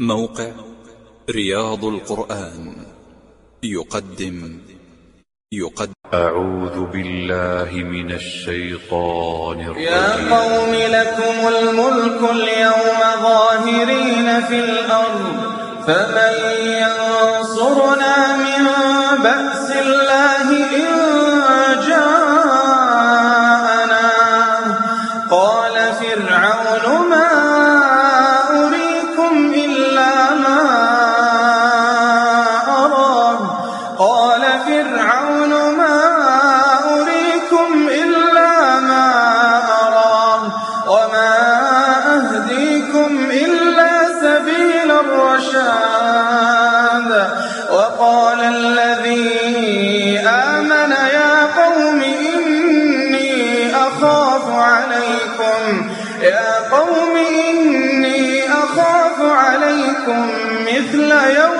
موقع رياض القرآن. يقدم. يقدم. أعوذ بالله من الشيطان يا الرجيم قوم لكم الملك اليوم ظاهرين في الأرض فمن ينصرنا من بأس الله فرعون ما أريكم إلا ما أرى وما أهديكم إلا سبيل الرشاد. وقال الذي آمن يا قوم إني أخاف عليكم. يا قوم إني أخاف عليكم مثل يوم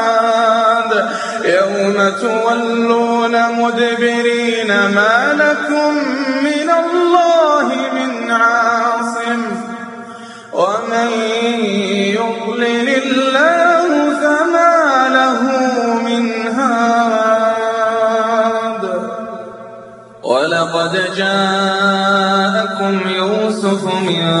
يوم تولون مدبرين ما لكم من الله من عاصم ومن يضلل الله فما له من هاد. ولقد جاءكم يوسف من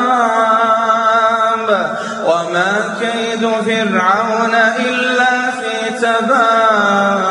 وما كيد فرعون إلا في تباب